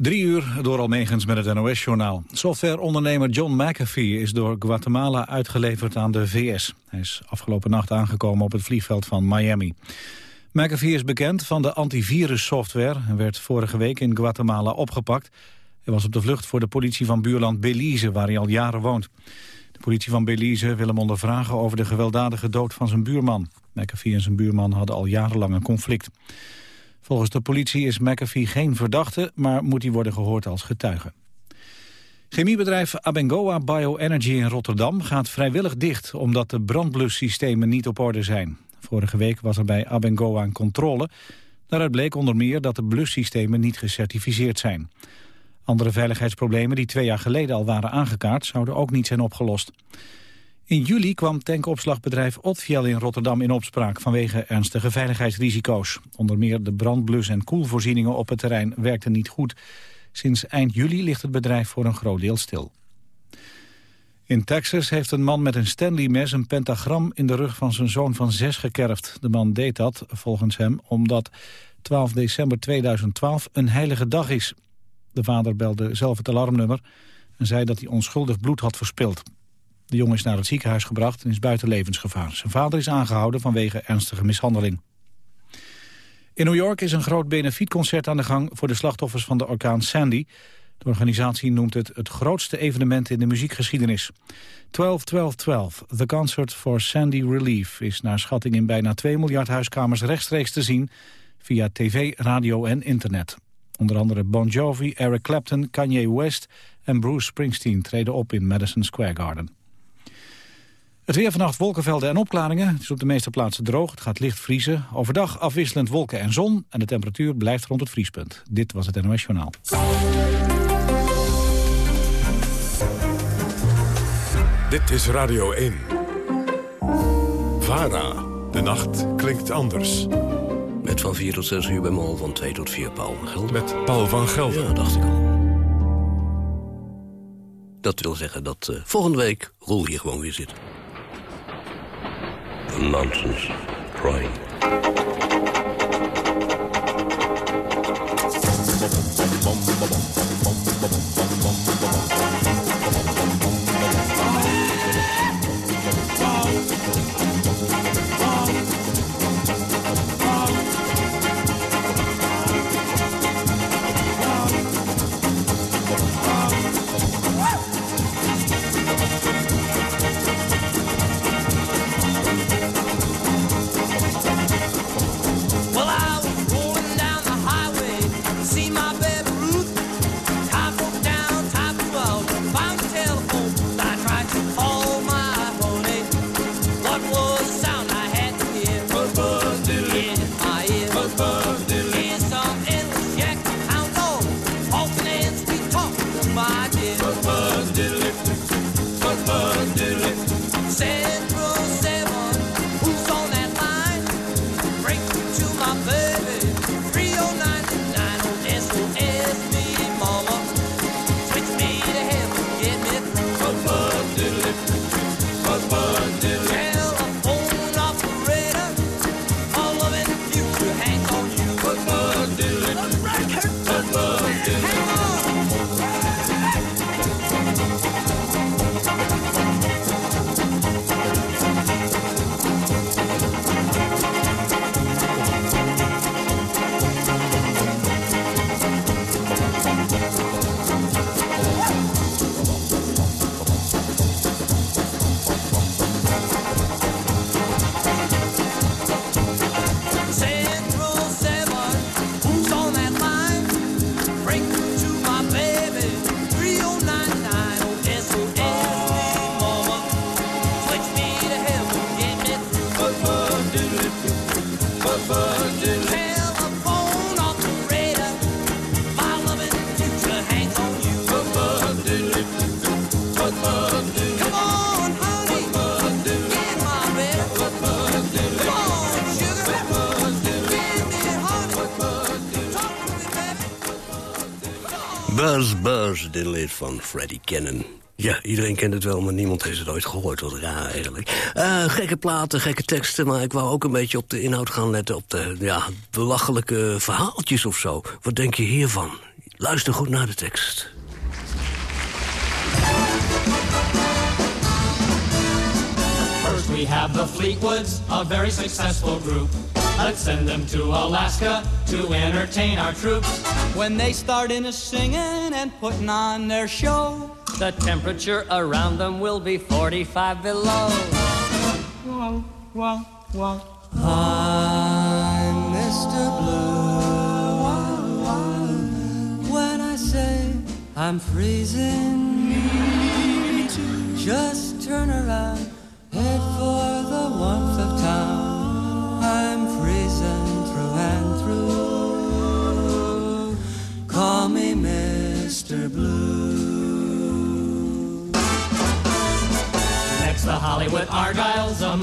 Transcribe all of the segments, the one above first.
Drie uur door Almegens met het NOS-journaal. Softwareondernemer John McAfee is door Guatemala uitgeleverd aan de VS. Hij is afgelopen nacht aangekomen op het vliegveld van Miami. McAfee is bekend van de antivirussoftware... en werd vorige week in Guatemala opgepakt. Hij was op de vlucht voor de politie van buurland Belize, waar hij al jaren woont. De politie van Belize wil hem ondervragen over de gewelddadige dood van zijn buurman. McAfee en zijn buurman hadden al jarenlang een conflict. Volgens de politie is McAfee geen verdachte, maar moet hij worden gehoord als getuige. Chemiebedrijf Abengoa Bioenergy in Rotterdam gaat vrijwillig dicht... omdat de brandblussystemen niet op orde zijn. Vorige week was er bij Abengoa een controle. Daaruit bleek onder meer dat de blussystemen niet gecertificeerd zijn. Andere veiligheidsproblemen die twee jaar geleden al waren aangekaart... zouden ook niet zijn opgelost. In juli kwam tankopslagbedrijf Otfiel in Rotterdam in opspraak vanwege ernstige veiligheidsrisico's. Onder meer de brandblus- en koelvoorzieningen op het terrein werkten niet goed. Sinds eind juli ligt het bedrijf voor een groot deel stil. In Texas heeft een man met een Stanley-mes een pentagram in de rug van zijn zoon van zes gekerfd. De man deed dat, volgens hem, omdat 12 december 2012 een heilige dag is. De vader belde zelf het alarmnummer en zei dat hij onschuldig bloed had verspild. De jongen is naar het ziekenhuis gebracht en is buiten levensgevaar. Zijn vader is aangehouden vanwege ernstige mishandeling. In New York is een groot benefietconcert aan de gang... voor de slachtoffers van de orkaan Sandy. De organisatie noemt het het grootste evenement in de muziekgeschiedenis. 12-12-12, The Concert for Sandy Relief... is naar schatting in bijna 2 miljard huiskamers rechtstreeks te zien... via tv, radio en internet. Onder andere Bon Jovi, Eric Clapton, Kanye West en Bruce Springsteen treden op in Madison Square Garden. Het weer vannacht wolkenvelden en opklaringen. Het is op de meeste plaatsen droog. Het gaat licht vriezen. Overdag afwisselend wolken en zon. En de temperatuur blijft rond het vriespunt. Dit was het NOS Journaal. Dit is Radio 1. VARA. De nacht klinkt anders. Met van 4 tot 6 uur bij Mol, van 2 tot 4 Paul van Gelder. Met Paul van Gelder. Ja, dacht ik al. Dat wil zeggen dat uh, volgende week Roel hier gewoon weer zit. Nonsense crying. Lied van Freddie Cannon. Ja, iedereen kent het wel, maar niemand heeft het ooit gehoord. Wat raar eigenlijk. Uh, gekke platen, gekke teksten, maar ik wou ook een beetje op de inhoud gaan letten. Op de ja, belachelijke verhaaltjes of zo. Wat denk je hiervan? Luister goed naar de tekst. First we have the Fleetwoods, a very successful group. Let's send them to Alaska to entertain our troops. When they start in a singing and putting on their show, the temperature around them will be 45 below. Whoa, whoa, whoa. I'm Mr. Blue. When I say I'm freezing, just turn around,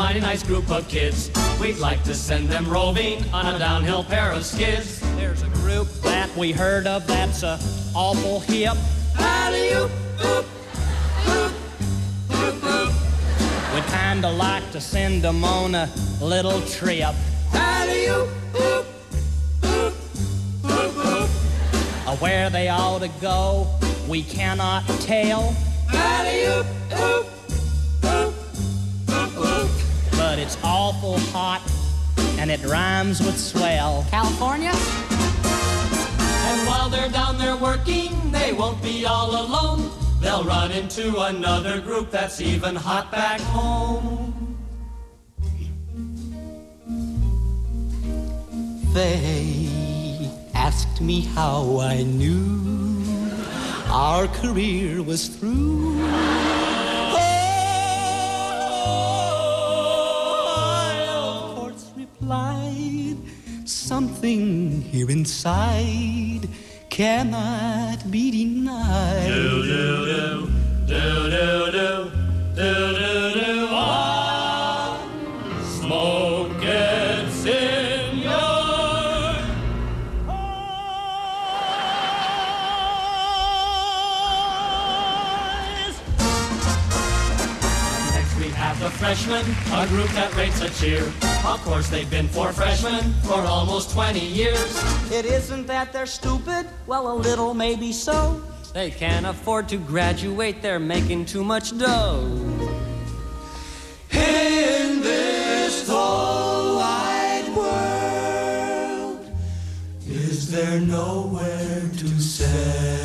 mighty nice group of kids. We'd like to send them roving on a downhill pair of skids. There's a group that we heard of that's a awful hip. Alley-oop, oop, oop, oop, oop. We'd kinda like to send them on a little trip. Alley-oop, oop, oop, oop, oop. Where they ought to go, we cannot tell. Alley-oop, oop, oop, awful hot, and it rhymes with swell. California? And while they're down there working, they won't be all alone. They'll run into another group that's even hot back home. They asked me how I knew our career was through. Something here inside cannot be denied. Do do do do do do do do do. Ah, freshmen, a group that rates a cheer. Of course they've been four freshmen for almost 20 years. It isn't that they're stupid, well, a little maybe so. They can't afford to graduate, they're making too much dough. In this whole wide world, is there nowhere to send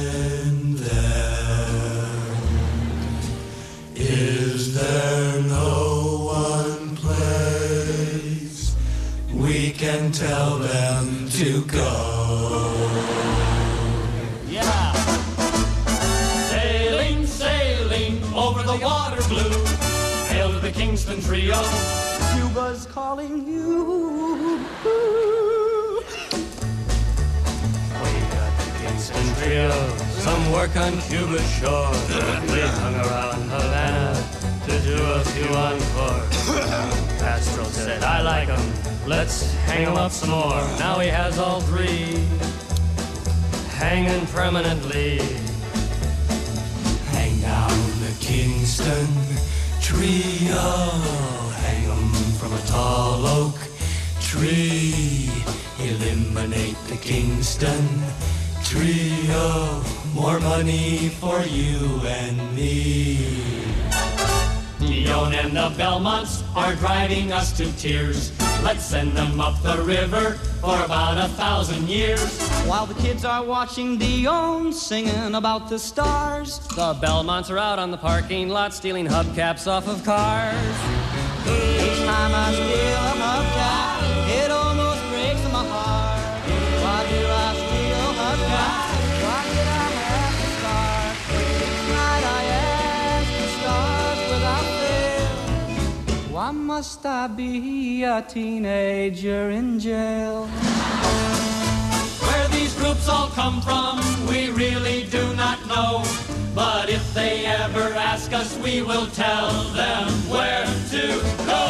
we tell them to go? Yeah. Sailing, sailing over the water blue. Hail to the Kingston Trio. Cuba's calling you. We got the Kingston Trio. Some work on Cuba's shore. we hung around Havana to do a few encores. Castro said, I like 'em. Let's hang hang 'em up some more. Now he has all three hanging permanently. Hang down the Kingston trio. Hang 'em from a tall oak tree. Eliminate the Kingston trio. More money for you and me. Dion and the Belmonts are driving us to tears. Let's send them up the river for about a thousand years. While the kids are watching Dion singing about the stars, The Belmonts are out on the parking lot stealing hubcaps off of cars. each time I steal Why must I be a teenager in jail? Where these groups all come from, we really do not know. But if they ever ask us, we will tell them where to go.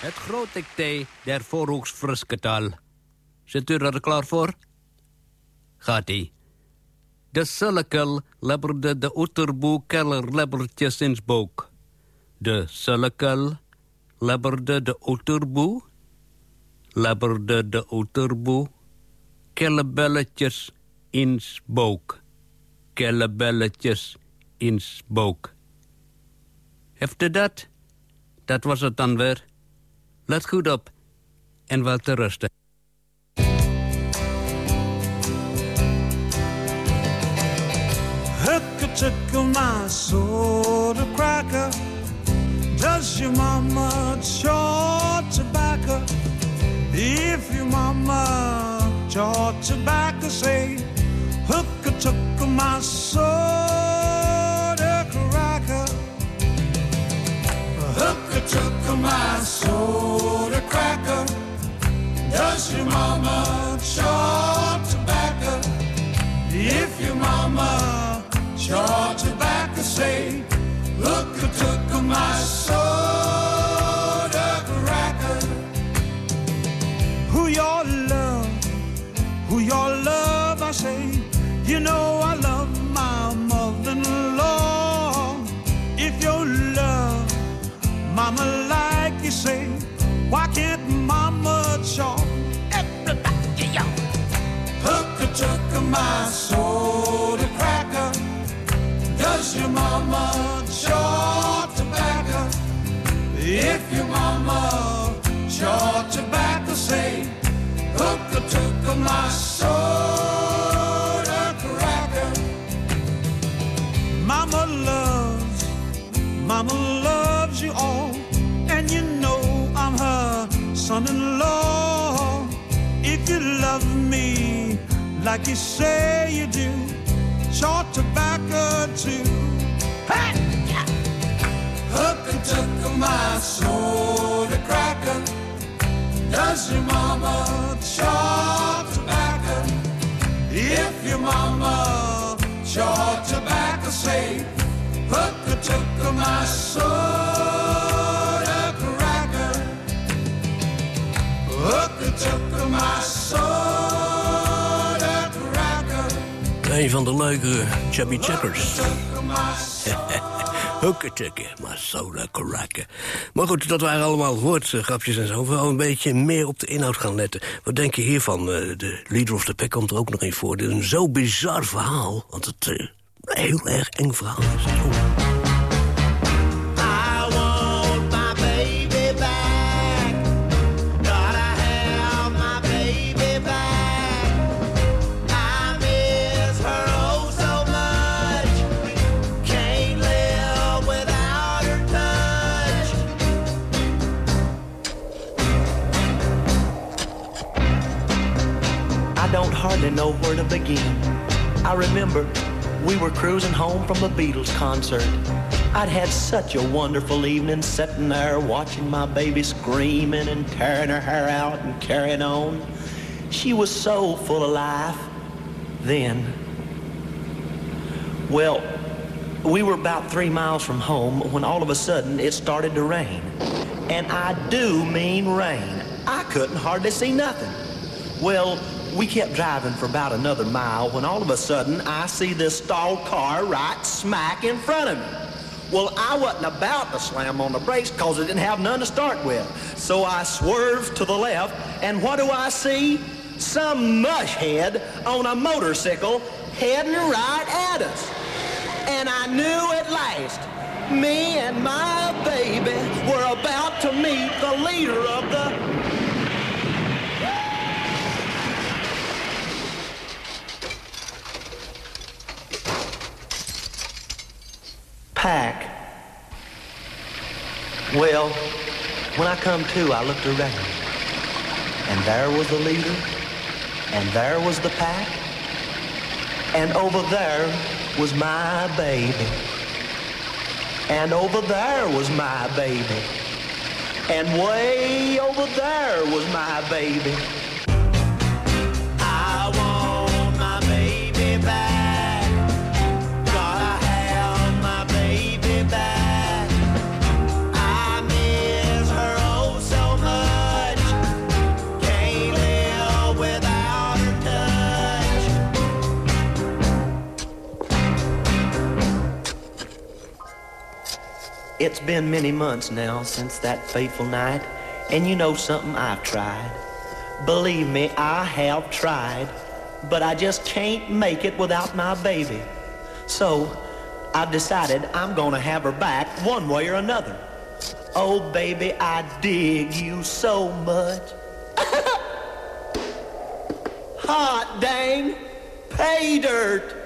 Het grote T der voorhoeksfrusketal. Zit u er klaar voor? Gaat-ie. De sulkel lebberde de oeterboe keller in boek. De sulkel labberde de oterboe, labberde de oterboe, kellebelletjes in spook, kellebelletjes in spook. Hefte dat? Dat was het dan weer. Let goed op en wel te rusten. Hook-a-took my soda cracker. Does your mama chaw tobacco? If your mama chaw tobacco, say, hook-a-took my soda cracker. Hook-a-took my soda cracker. Does your mama chaw tobacco? If your mama chaw tobacco, say, look who took my soda cracker. Who your love, who your love, I say, you know I love my mother-in-law. If your love, mama like you say, why can't mama chaw? Everybody, yo. Hook took my soda like you say you do, chaw tobacco too. Hey! Hook and took my soda cracker. Does your mama chaw tobacco? If your mama chaw tobacco, say, hook and took my soda cracker. Hook and took my soda Een van de leukere Chubby Checkers. Hukketukken, maar soda cracken. Maar goed, dat waren allemaal woordgrapjes en zo. Vooral een beetje meer op de inhoud gaan letten. Wat denk je hiervan? Eh, De Leader of the Pack komt er ook nog in voor. Dit is een zo bizar verhaal. Want het eh, een heel erg eng verhaal is. Hardly know where to begin. I remember we were cruising home from a Beatles concert. I'd had such a wonderful evening sitting there watching my baby screaming and tearing her hair out and carrying on. She was so full of life then. Well, we were about three miles from home when all of a sudden it started to rain. And I do mean rain. I couldn't hardly see nothing. Well, we kept driving for about another mile when all of a sudden I see this stalled car right smack in front of me. Well, I wasn't about to slam on the brakes because it didn't have none to start with. So I swerved to the left, and what do I see? Some mushhead on a motorcycle heading right at us. And I knew at last me and my baby were about to meet the leader of the pack. Well, when I come to, I looked around. And there was the leader, and there was the pack, and over there was my baby. And over there was my baby. And way over there was my baby. It's been many months now since that fateful night, and you know something I've tried. Believe me, I have tried, but I just can't make it without my baby. So I've decided I'm gonna have her back one way or another. Oh baby, I dig you so much. Hot dang, pay dirt.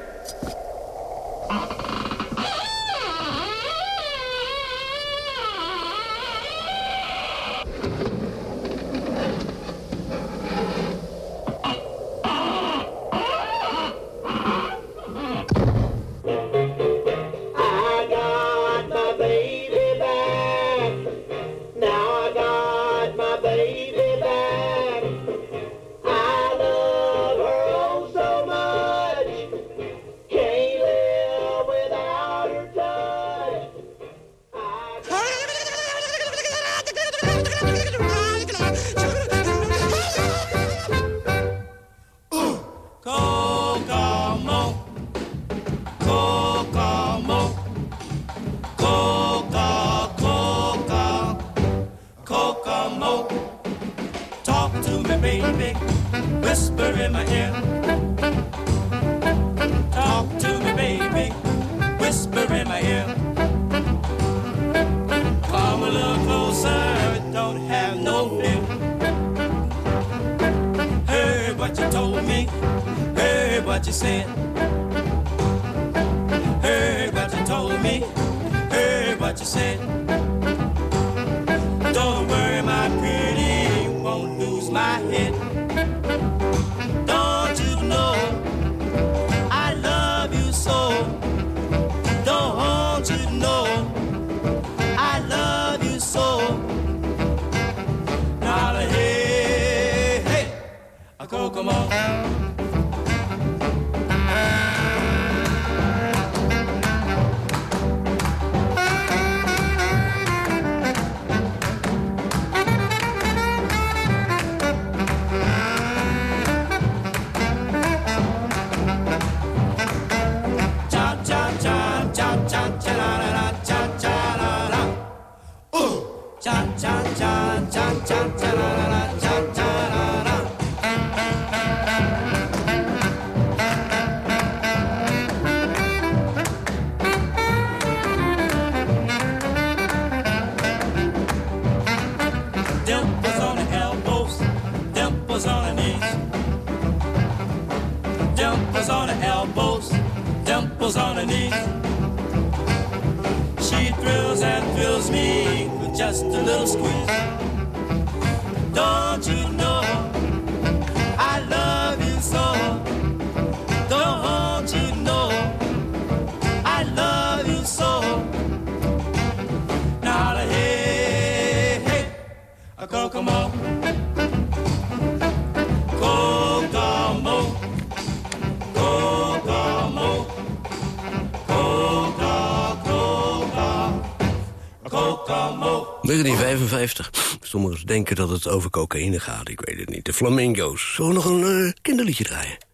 Bye. 1955. Sommigen denken dat het over cocaïne gaat, ik weet het niet. De flamingo's. Zullen we nog een eh, kinderliedje draaien?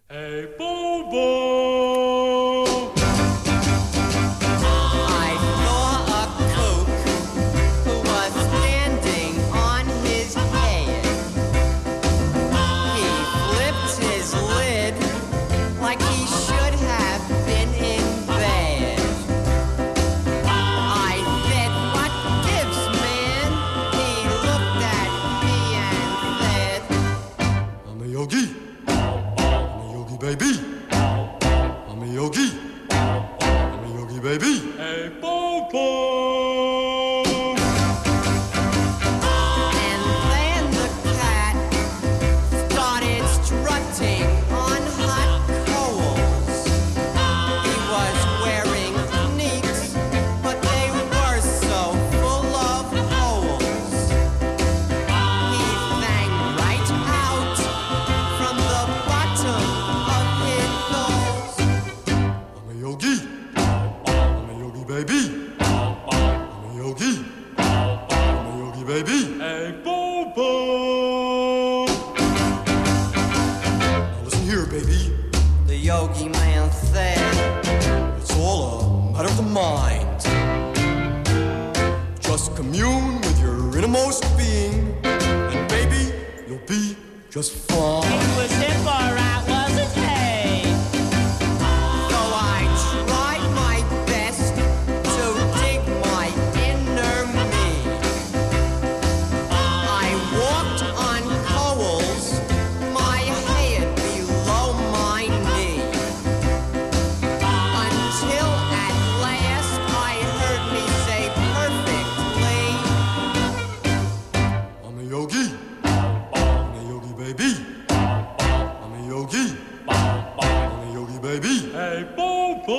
An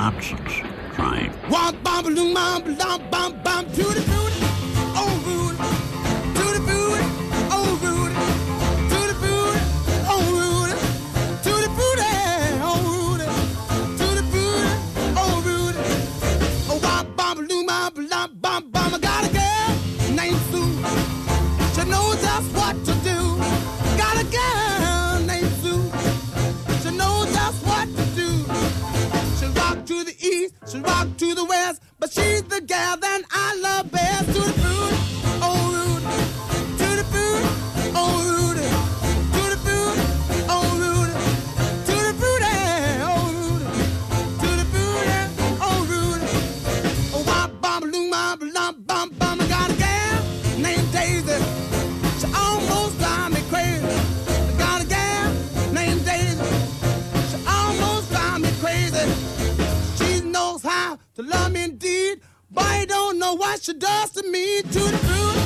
absence crying. I should dust me to the fruit.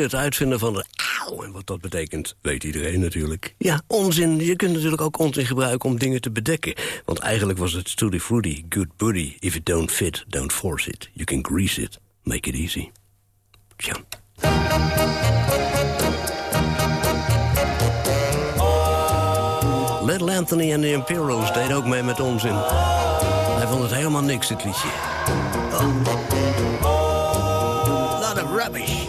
Het uitvinden van de auw. En wat dat betekent, weet iedereen natuurlijk. Ja, onzin. Je kunt natuurlijk ook onzin gebruiken om dingen te bedekken. Want eigenlijk was het Tutti Frutti, good buddy. If it don't fit, don't force it. You can grease it. Make it easy. Tja. Little Anthony and the Imperials deden ook mee met onzin. Hij vond het helemaal niks, het liedje. Oh. Lot of rubbish.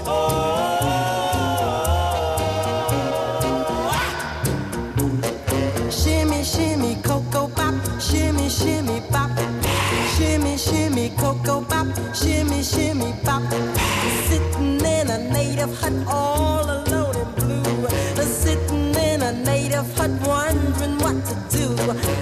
shimmy, bop. Sitting in a native hut all alone in blue. Sitting in a native hut wondering what to do.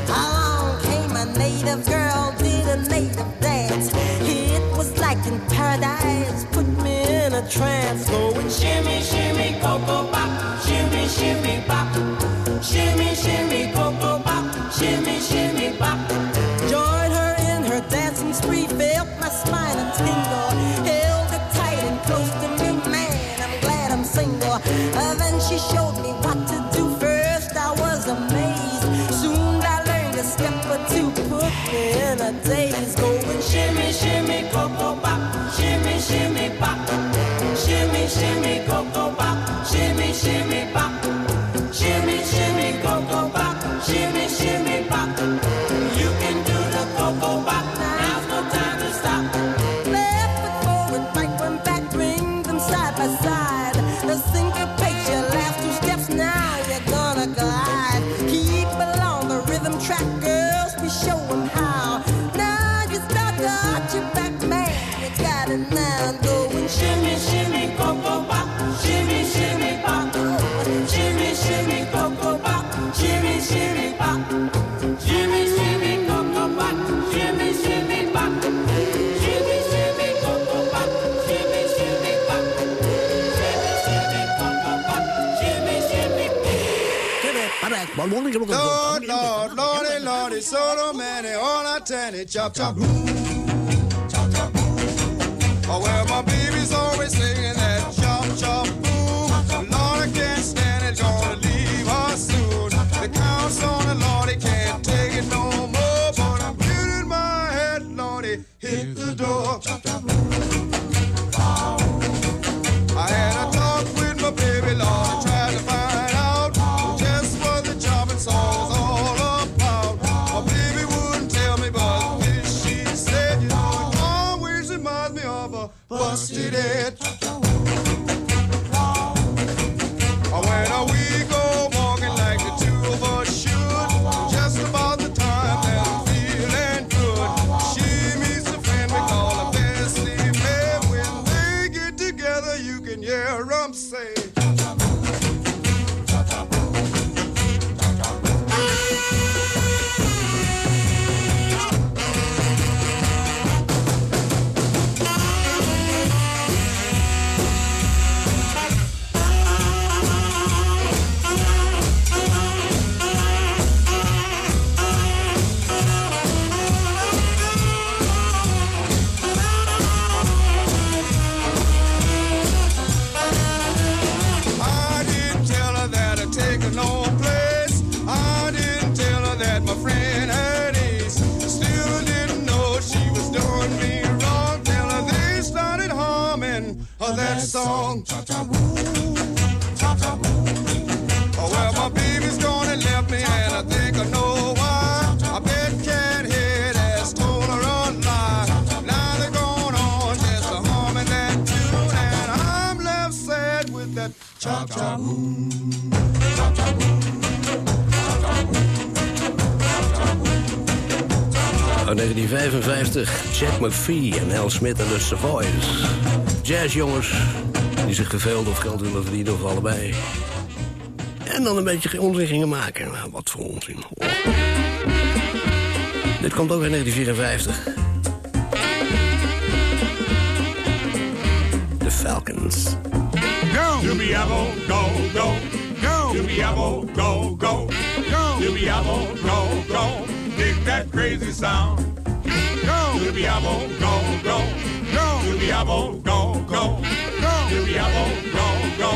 Along came a native girl, did a native dance. It was like in paradise, put me in a trance. Going shimmy, shimmy, coco bop, shimmy, shimmy, bop. Shimmy, shimmy, coco bop, shimmy, shimmy, bop. shimmy, go, go, pop, shimmy, shimmy pop, shimmy, shimmy go. Lord, Lord, Lordy, Lordy, solo many, all I tanny, chop, chop, boom. Chop, chop, boom. Oh, well, my baby's always singing that chop, chop, boom. Lord, I can't stand it, gonna leave her soon. The count's on the Lordy, can't 1955, Jack McPhee en Al Smith en de Savoys. Jazzjongens die zich veel of geld willen verdienen of allebei. En dan een beetje onzin gingen maken. Nou, wat voor onzin. Dit komt ook in 1954. De Falcons. Go! Doobiabo, go, go. Go! Doobiabo, go, go. Go! Doobiabo, go, go. Dig that crazy sound. Go! Doobiabo, go, go. Go! Doobiabo, go, go. Go! Doobiabo, go, go.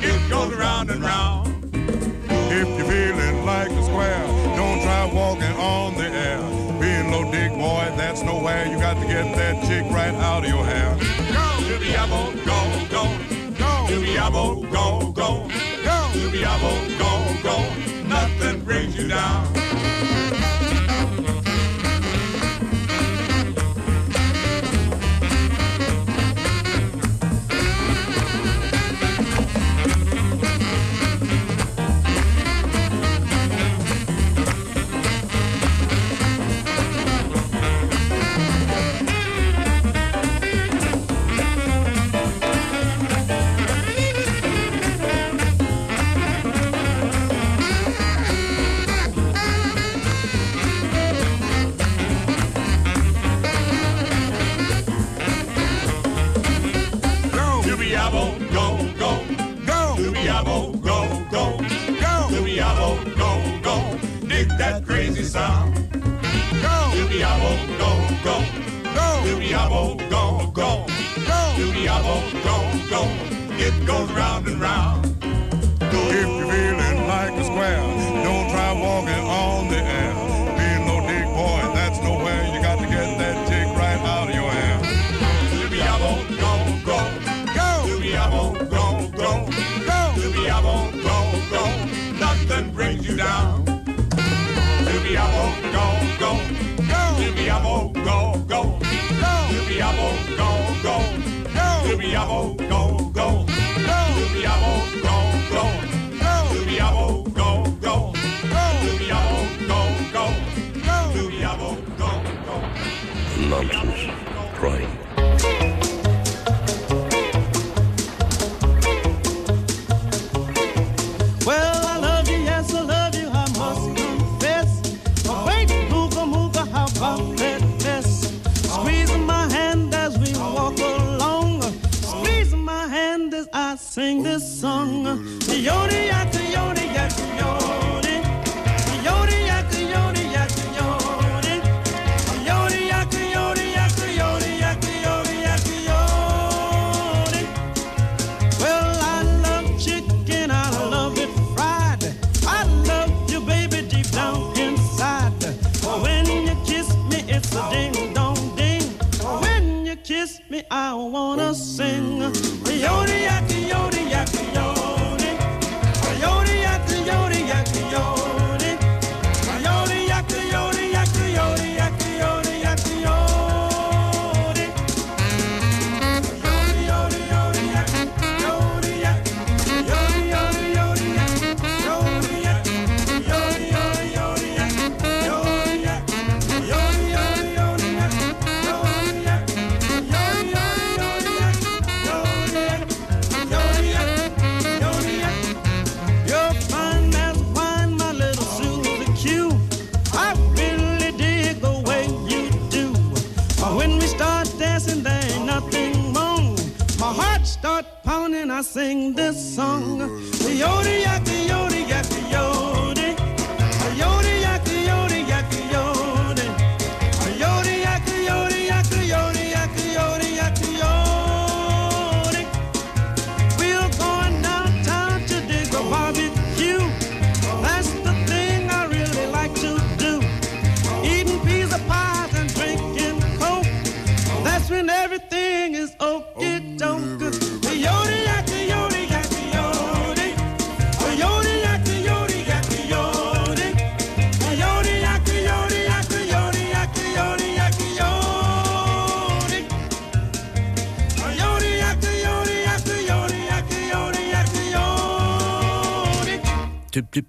It goes round and round. If you're feeling like a square, don't try walking on the air. Being low dick boy, that's nowhere. You got to get that chick right out of your hair. Go! Doobiabo, go, go. Go! Doobiabo, go, go. Go! Doobiabo, go, go. Nothing brings you down. Doobiabo, go, go. It goes round and round. If you're feeling like a square, don't try walking on the air. Being low dick boy, that's nowhere. You got to get that chick right out of your hair. Doobiabo, go, go. Go! Doobiabo, go, go. Go! Doobiabo, go, go. Nothing brings you down. Doobiabo, go, go. Go! Go, go. Go! Doobiabo, go, go. Go! Doobiabo, go, go. Go! Doobiabo, go, go. Go! Doobiabo, go, go. Go! Doobiabo, go, go. Go! Doobiabo, go, go. Nonsense. Crying.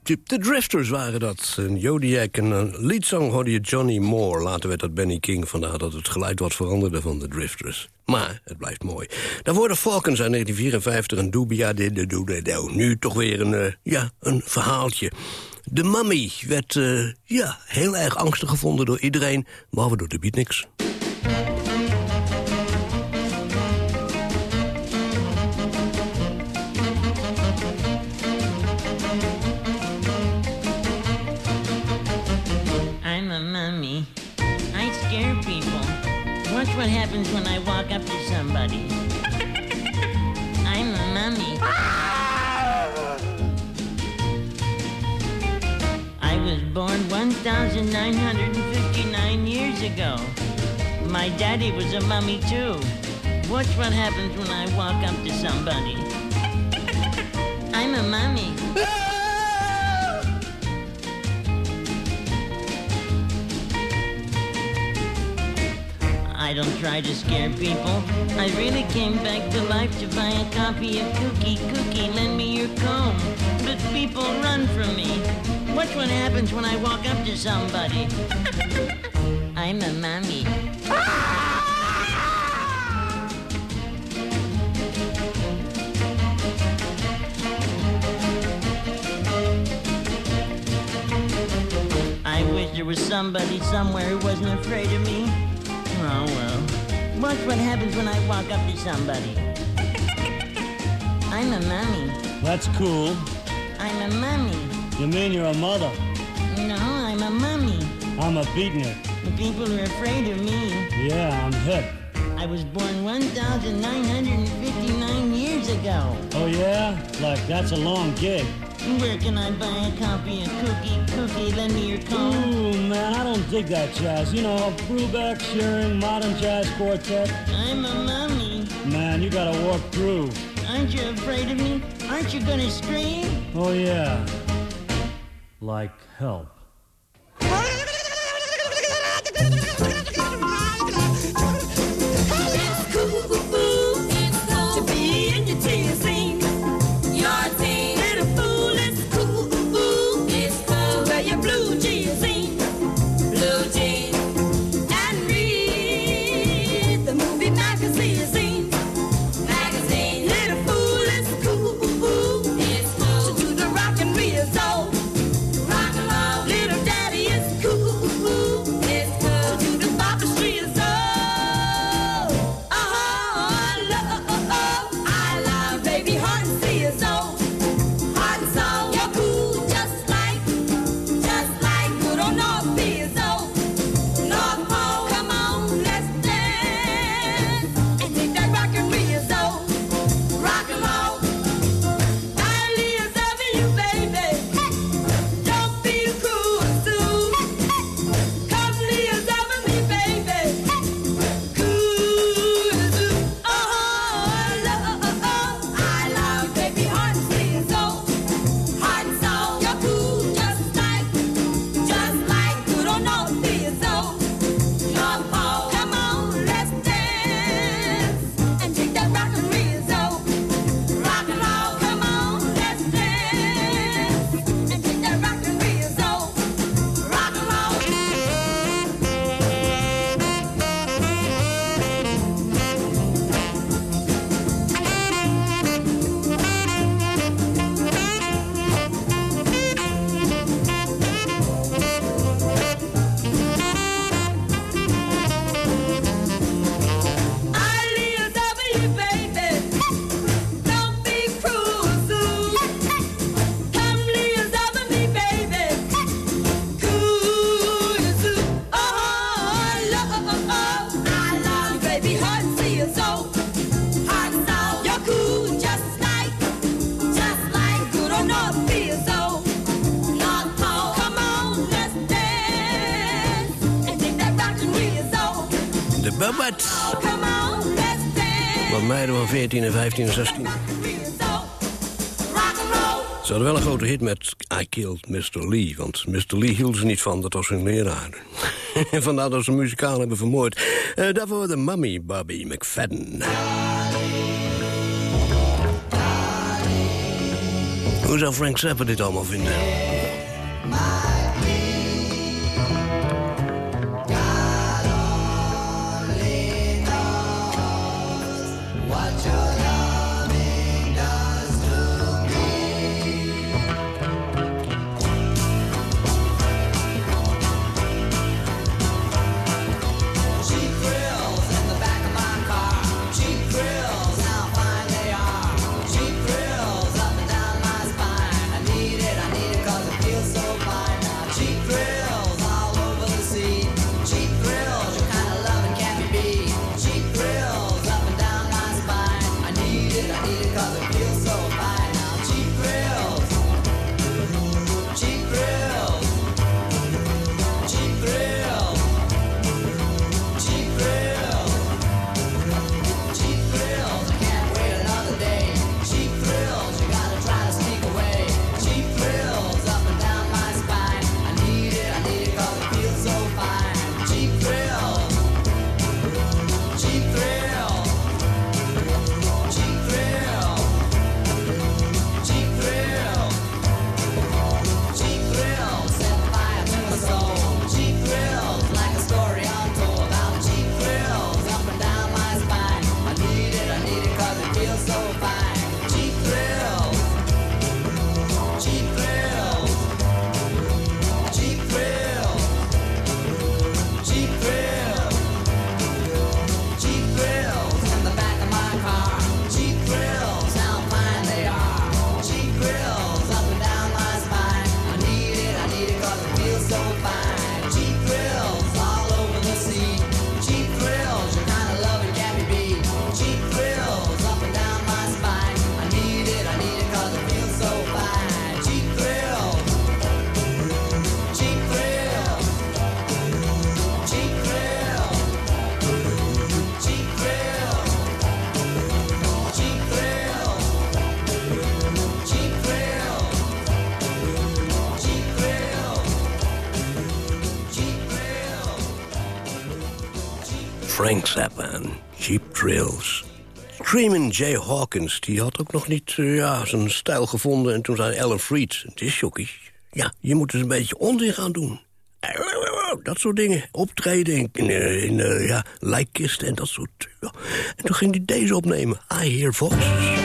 De Drifters waren dat. Een Jodiac en een liedzang hoorde je Johnny Moore. Later werd dat Benny King, vandaar dat het geluid wat veranderde van de Drifters. Maar het blijft mooi. Daarvoor de Falcons uit 1954 en Dubia de de de. Nu toch weer een, eh, ja, een verhaaltje. De Mummy werd eh, ja, heel erg angstig gevonden door iedereen, behalve door de beatniks. I'm what happens when I walk up to somebody. I'm a mummy. I was born 1,959 years ago. My daddy was a mummy too. Watch what happens when I walk up to somebody. I'm a mummy. I don't try to scare people. I really came back to life to buy a copy of Kookie Kookie. Lend me your comb. But people run from me. Watch what happens when I walk up to somebody. I'm a mommy. I wish there was somebody somewhere who wasn't afraid of me. Oh well. Watch what happens when I walk up to somebody. I'm a mummy. That's cool. I'm a mummy. You mean you're a mother? No, I'm a mummy. I'm a beatnik. People are afraid of me. Yeah, I'm hip. I was born 1,959 years ago. Oh yeah? Like that's a long gig. Where can I buy a copy of Kookie Kookie? Lend me your. Ooh, man, I don't dig that jazz. You know, Brubeck, Shearing, modern jazz quartet. I'm a mummy. Man, you gotta walk through. Aren't you afraid of me? Aren't you gonna scream? Oh yeah. Like help. 14 en 15 en 16. Ze hadden wel een grote hit met I Killed Mr. Lee. Want Mr. Lee hield ze niet van, dat was hun leraar. Vandaar dat ze muzikaal hebben vermoord. Eh, daarvoor de mummy Bobby McFadden. Hoe zou Frank Zappa dit allemaal vinden? Frank Zappa en Jeep Trails. Screaming Jay Hawkins, die had ook nog niet eh, ja, zijn stijl gevonden... en toen zei Alan Fried, het is jockey. Ja, je moet dus een beetje onzin gaan doen. Eh, dat soort dingen. Optreden in, eh, ja, lijkkisten en dat soort... Ja. En toen ging hij deze opnemen, I Hear Voices.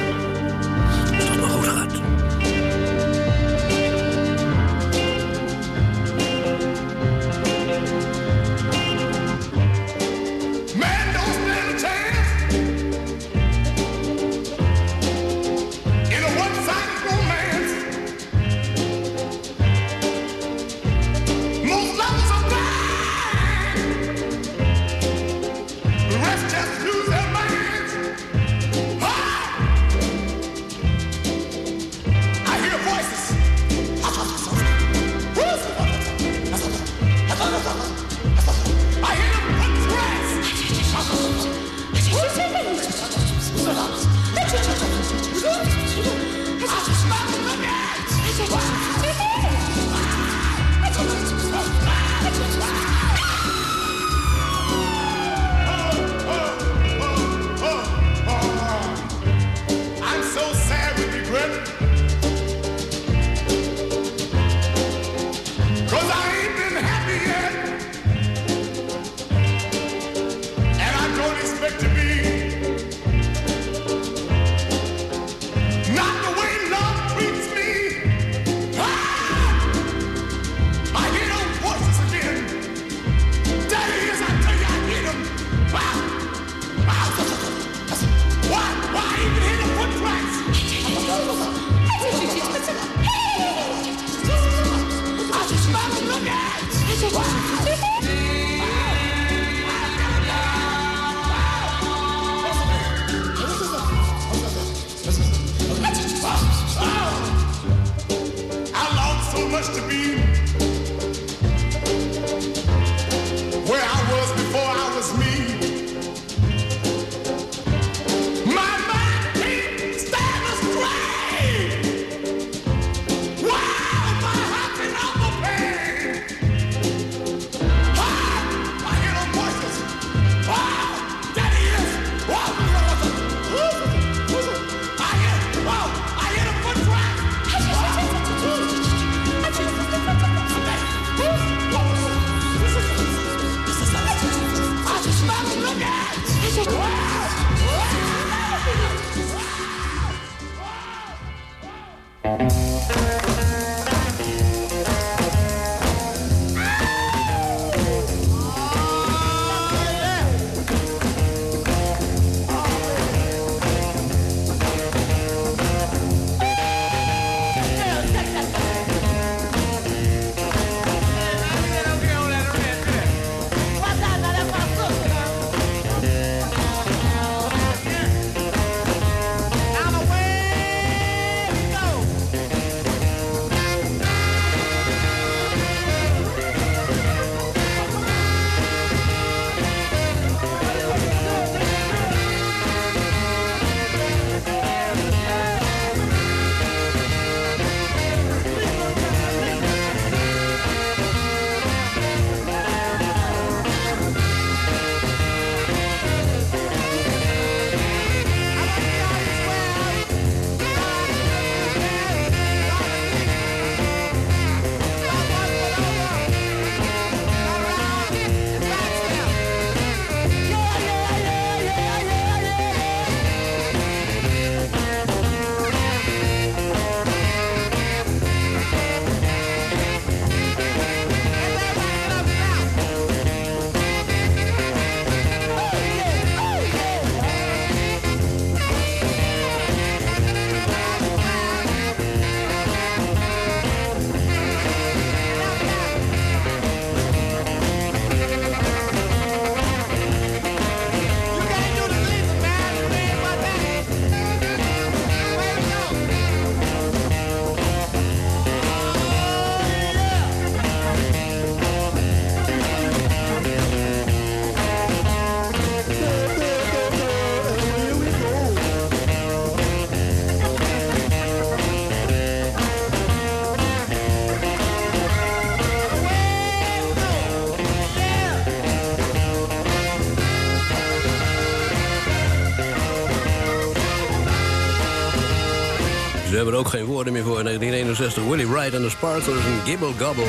er ook geen woorden meer voor. In 1961 Willie Wright en de Sparklers en Gibble Gobble.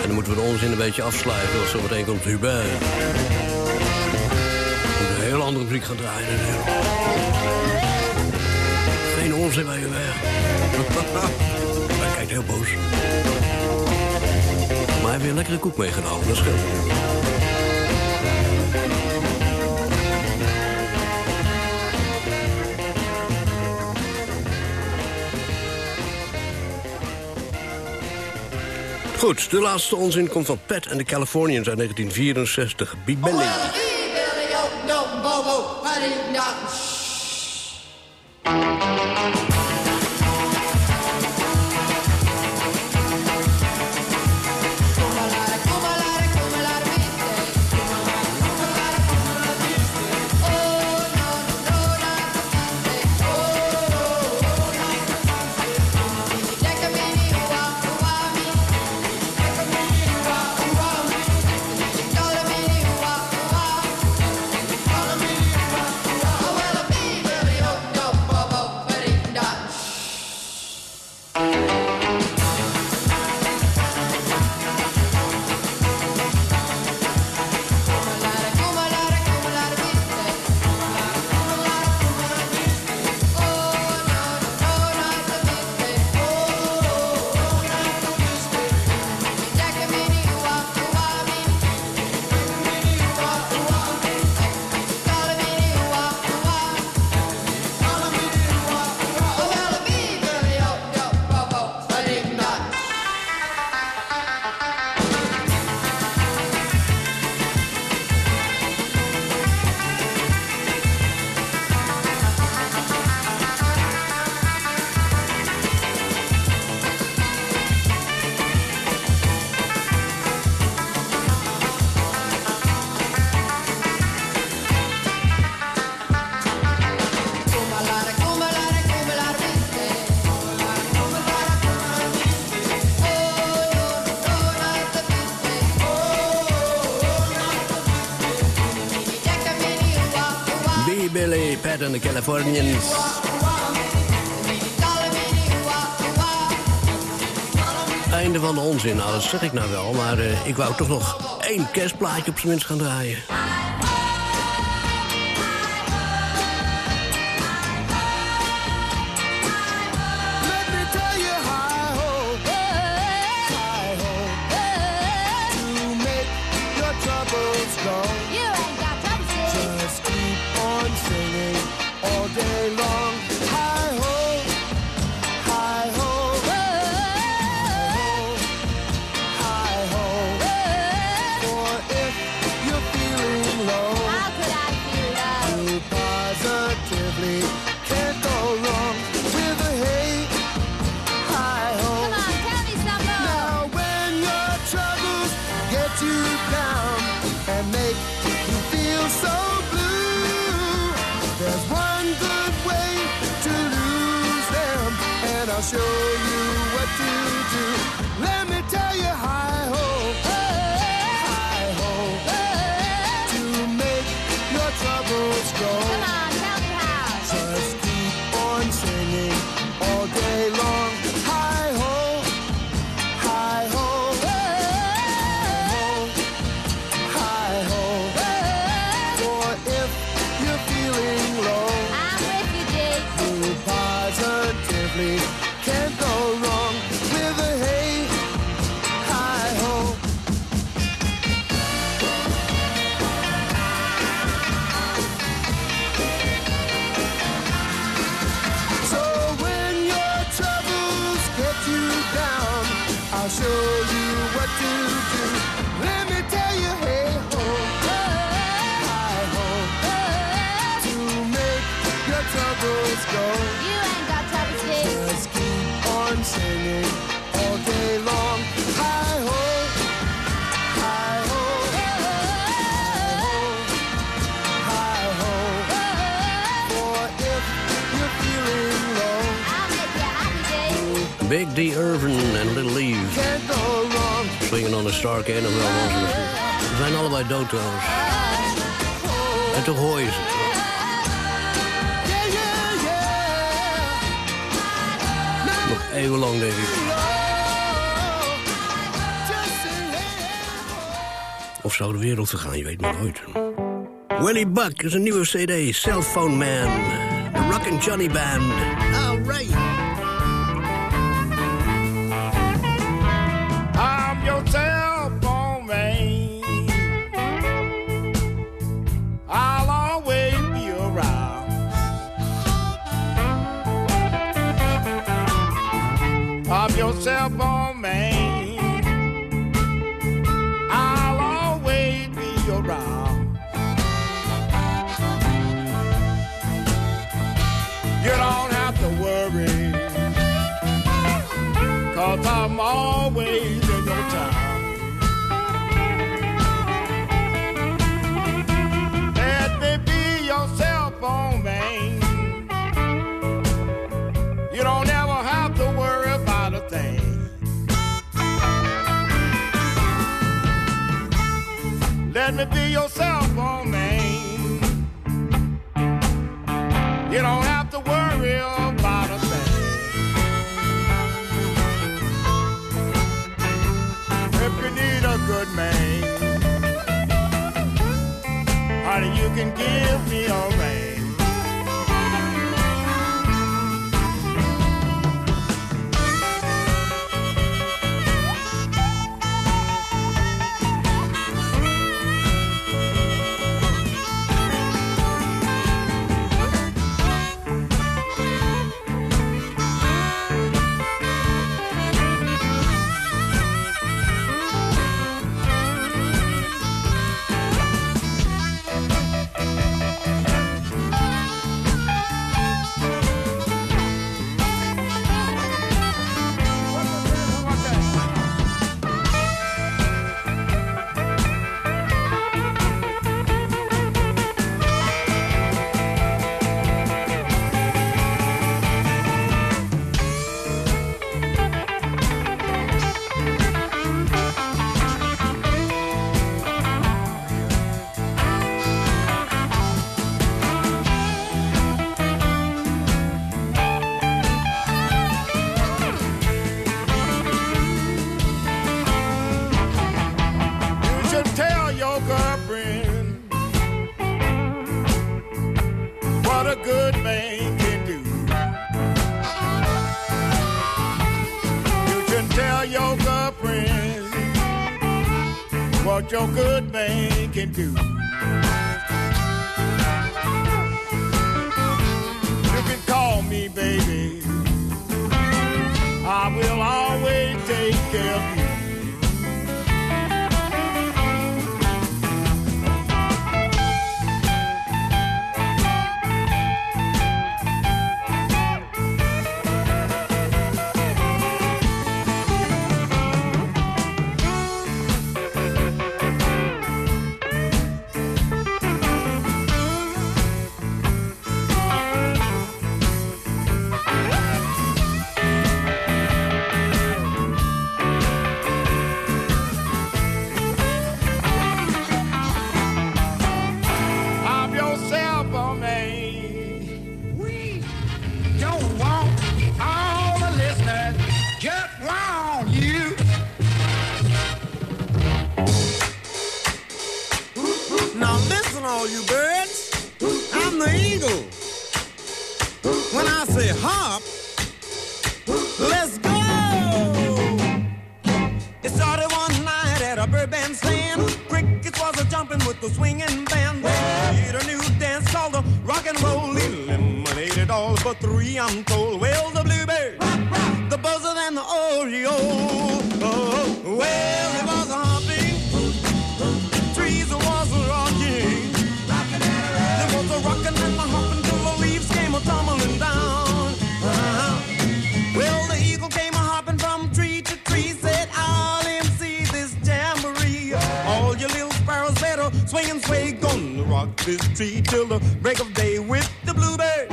En dan moeten we de onzin een beetje afsluiten, want zometeen komt Hubert. We moeten een heel andere muziek gaan draaien. Geen onzin bij Hubert. Hij kijkt heel boos. Maar hij heeft weer een lekkere koek meegenomen, dat scheelt. Goed, de laatste onzin komt van Pat en de Californians uit 1964. Big Belly. Einde van de onzin, nou, Alles zeg ik nou wel, maar eh, ik wou toch nog één kerstplaatje op zijn minst gaan draaien. ken nog wel. Ze zijn allebei dood trouwens. En toch hoor je ze. Nog eeuwenlang denk ik. Of zou de wereld vergaan, je weet maar nooit. Willie Buck is een nieuwe cd, Cellphone Man. The Rock and Johnny Band. Cause I'm always in your town. Let me be your cell phone man. You don't ever have to worry about a thing. Let me be your cell phone man. You don't can give me a a good man can do. You should tell your girlfriend what your good man can do. You can call me, baby. I will always take this tree till the break of day with the bluebird,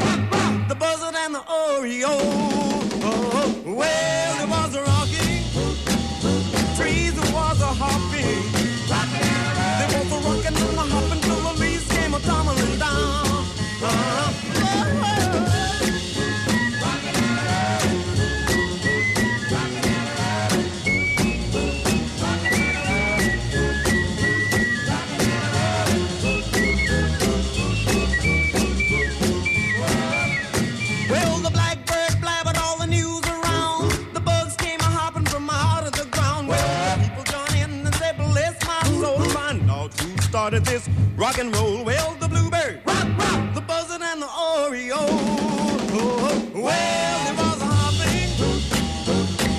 this rock and roll. Well, the bluebird, rock, rock, the buzzard and the Oreo. Oh, well, there was a hopping,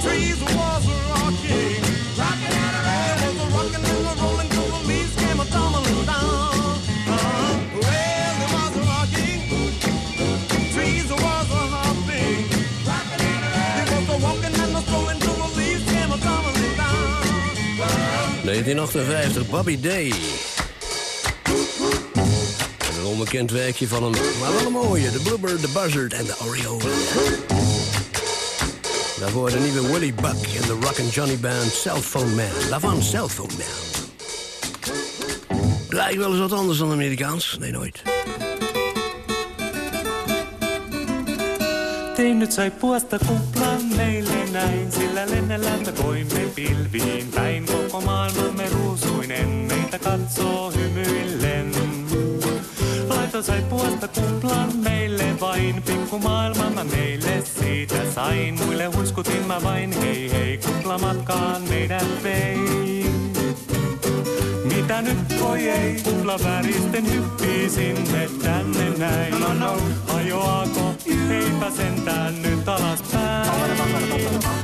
trees was rocking, rocking and a There was rocking and a rolling the leaves came a tumbling down. Uh-huh. Walking and a strolling till the leaves came a tumbling down. 1958, Bobby Day. Onbekend werkje van een, maar wel een mooie. De Bluebird, de Buzzard en de Oreo. Daarvoor de nieuwe Willie Buck en de Rock and Johnny Band Cellphone Man. Lavan Cellphone Man. Ik wel eens wat anders dan Amerikaans? Nee, nooit. Tein nyt sai puosta kuplan meille näin, sillä lennellämme voimme pilviin päin. Koko maailmamme ruusuinen meitä katsoo hymyillen. Laito sai puosta kuplan meille vain, pikku maailma mä meille siitä sain. Muille huiskutin mä vain, hei hei, kuplamatkaan meidät vein. Mitä nyt voi ei, kupla väristen hyppii sinne tänne näin. No no, hajoaako, eipä sentään nyt alaspäin.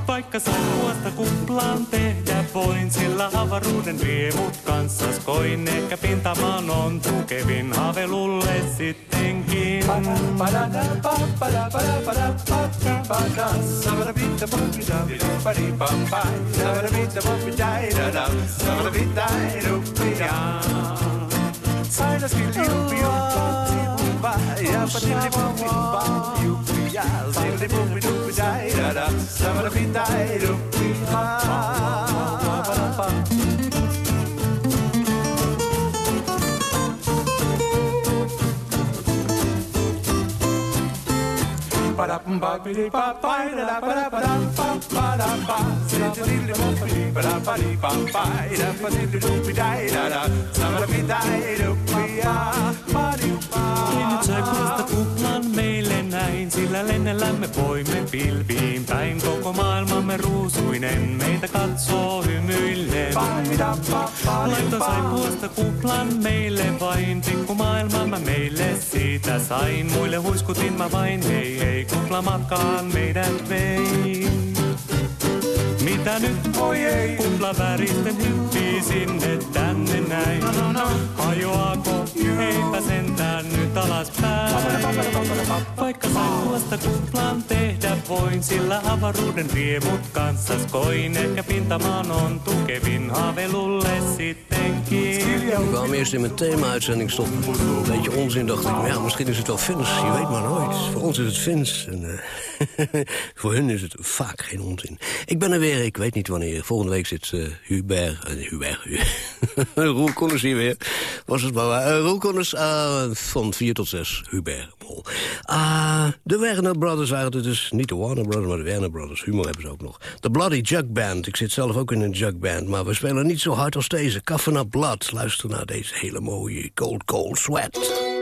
Vaikka sain tuosta kuplaan tehdä voin, sillä avaruuden riemut kanssas koin. Ehkä pintamaan on tukevin havelulle sittenkin. Ja patili mumpi da da. Tampa. In het zuik was de koekman mee näin, sillä lennellämme voimme pilviin päin. Koko maailmamme ruusuinen meitä katsoo hymyillen. Laito sai puolesta kuplan meille vain, pikku maailmamme meille siitä sain. Muille huiskutin mä vain, hei hei, kuplamatkaan meidät vein. Mitä nyt voi ei, kupla väristen hyppii sinne tänne näin. Hajoaako, eipä sentään nyt alaspäin. Vaikka sain tuosta kuplan tehdä voin, sillä avaruuden riemut kanssas koin. Ehkä pintamaan on tukevin haavelulle sittenkin. Ik kwam eerst in mijn thema-uitzending stop. Een beetje onzin, dacht ik. Maar ja, misschien is het wel Fins. Je weet maar nooit. Voor ons is het Fins. En, eh, voor hun is het vaak geen onzin. Ik ben er weer, ik weet niet wanneer. Volgende week zit eh, Hubert... eh, Hubert, Roel Konners hier weer. Was het maar waar. Eh, Roel Konners eh, van 4 tot 6. Hubert. Ah, de Werner Brothers waren het dus. Niet de Warner Brothers, maar de Werner Brothers. Humor hebben ze ook nog. De Bloody Jug Band. Ik zit zelf ook in een jug band. Maar we spelen niet zo hard als deze. Up Blood. Luister naar deze hele mooie Cold Cold Sweat.